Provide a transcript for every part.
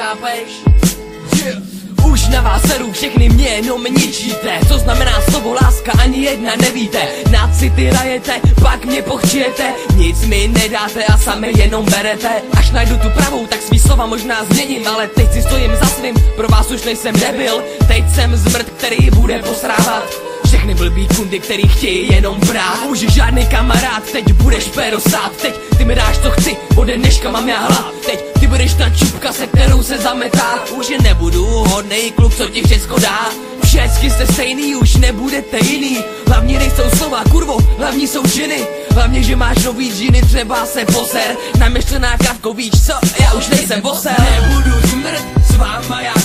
chápeš? Yeah. Už na vás seru, všechny mě jenom ničíte. Co znamená slovo láska, ani jedna nevíte. Na city rajete, pak mě pochčijete. Nic mi nedáte a sami jenom berete. Až najdu tu pravou, tak svý slova možná změním. Ale teď si stojím za svým, pro vás už nejsem nebyl Teď jsem zmrt, který bude posrávat blbý kundy, který chtějí jenom brát. Už žádný kamarád, teď budeš perosát Teď ty mi dáš co chci, ode dneška mám já hlad. Teď ty budeš ta čupka, se kterou se zametá. Už je nebudu hodnej kluk, co ti všecko dá. Všecky jste stejný, už nebudete jiný. Hlavně nejsou slova, kurvo, hlavní jsou činy Hlavně, že máš nový džiny, třeba se poser. Namyšlená kávko, víš co, já už nejsem voser Nebudu smrt, s váma já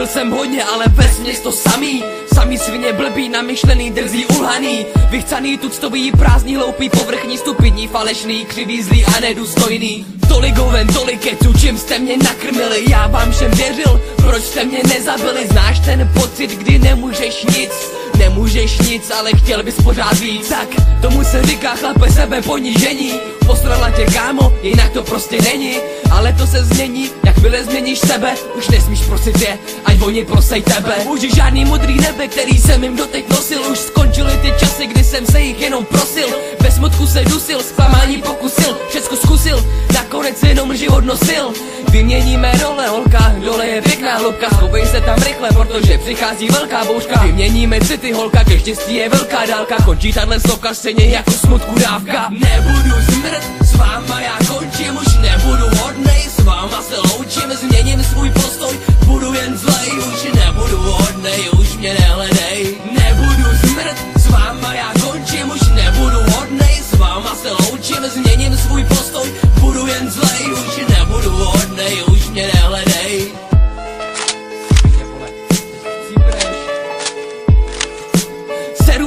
Zažil jsem hodně, ale vesměs to samý. Samý svině blbý, namyšlený, drzí, ulhaný. Vychcaný, tuctový, prázdný, hloupý, povrchní, stupidní, falešný, křivý, zlý a nedůstojný. Tolik hoven, tolik keců, čím jste mě nakrmili. Já vám všem věřil, proč jste mě nezabili? Znáš ten pocit, kdy nemůžeš nic Nemůžeš nic, ale chtěl bys pořád víc. Tak tomu se říká chlape sebe ponížení. Postrala tě kámo, jinak to prostě není. Ale to se změní, jakmile změníš sebe Už nesmíš prosit je, ať oni prosej tebe. Už žádný modrý nebe, který jsem jim doteď nosil Už skončily ty časy, kdy jsem se jich jenom prosil. Ve smutku se dusil, zklamání pokusil Všecko zkusil, nakonec jenom život nosil Vyměníme role, holka, dole je pěkná hloubka Schovej se tam rychle, protože přichází velká bouřka. Vyměníme city, holka, ke štěstí je velká dálka. Končí tahle sloka stejně jako smutku dávka. Nebudu zmrt, s váma já končím Už nebudu hodnej, s váma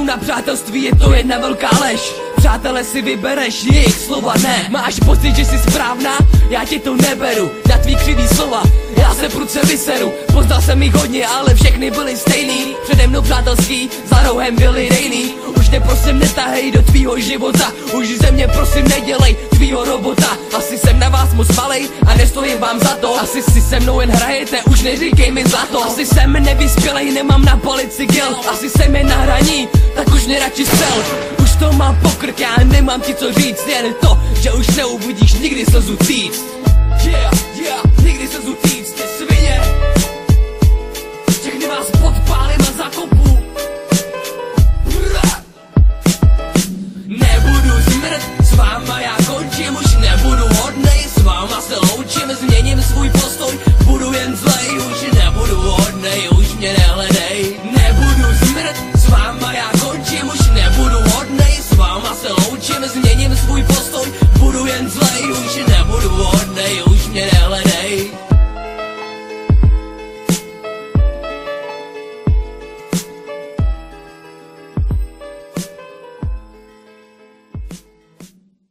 Na přátelství, je to jedna velká lež. Přátelé si vybereš, jejich slova ne. Máš pocit, že jsi správná? Já ti to neberu. Na tvý křivý slova, já se prudce vyseru. Poznal jsem jich hodně, ale všechny byly stejný. Přede mnou přátelský, za rohem byli dejný Už tě prosím netahej do tvýho života. Už ze mě prosím nedělej tvýho robota. Asi jsem na vás moc malej a nestojím vám za to. Asi si se mnou jen hrajete, už neříkej mi zlato. Asi jsem nevyspělej, nemám na palici gel. Asi jsem jen na hraní, tak už mě radši stel Už to mám pokrk, já nemám ti co říct Jen to, že už neuvidíš nikdy slzu cít hodnej, s váma se loučím